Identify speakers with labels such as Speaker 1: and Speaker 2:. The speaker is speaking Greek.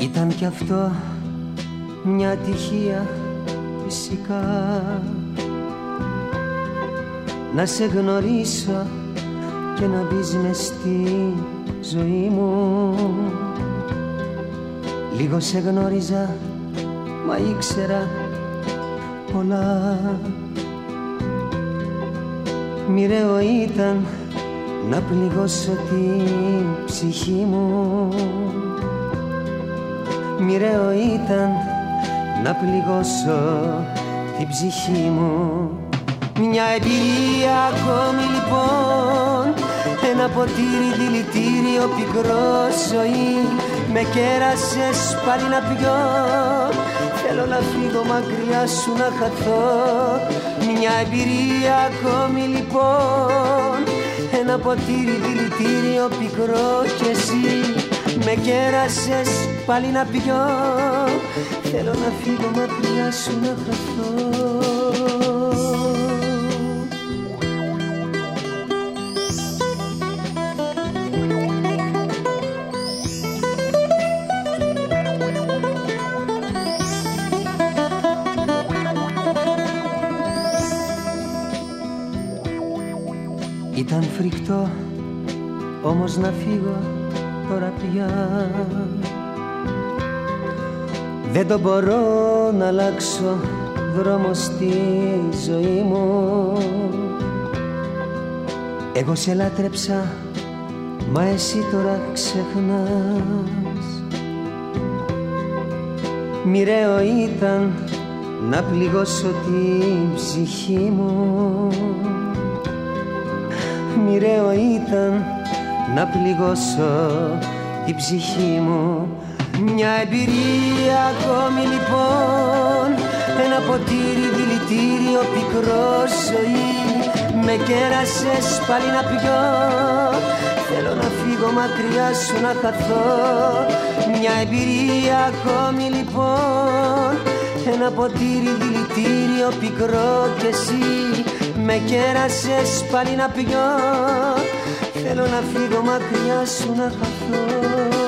Speaker 1: Ήταν κι αυτό μια τυχεία φυσικά. Να σε γνωρίσω και να μπεις μες στη ζωή μου. Λίγο σε γνώριζα μα ήξερα πολλά. Μοιραίο ήταν να πληγώσω την ψυχή μου. Μοιραίο ήταν να πληγώσω την ψυχή μου. Μια εμπειρία ακόμη λοιπόν Ένα ποτήρι δηλητήριο πικρό ζωή. Με κέρασες πάλι να πιω. Θέλω να φύγω μακριά σου να χαθώ. Μια εμπειρία ακόμη λοιπόν. Ένα ποτήρι δηλητήριο πικρό κι εσύ. Με κέρασες πάλι να πιω. Θέλω να φύγω μακριά σου να χαθώ Ήταν φρικτό όμως να φύγω τώρα πια. Δεν το μπορώ να αλλάξω δρόμο στη ζωή μου. Εγώ σε λάτρεψα μα εσύ τώρα ξεχνάς. Μοιραίο ήταν να πληγώσω την ψυχή μου Μοιραίο ήταν να πληγώσω την ψυχή μου. Μια εμπειρία ακόμη λοιπόν Ένα ποτήρι δηλητήριο πικρό ζωή. Με κέρασες πάλι να πιω. Θέλω να φύγω μακριά σου να χαθώ. Μια εμπειρία ακόμη λοιπόν Ένα ποτήρι δηλητήριο πικρό κι εσύ Με κέρασες πάλι να πιω. Θέλω να φύγω μακριά σου να χαθώ